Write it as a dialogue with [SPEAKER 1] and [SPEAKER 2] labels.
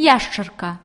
[SPEAKER 1] яшчарка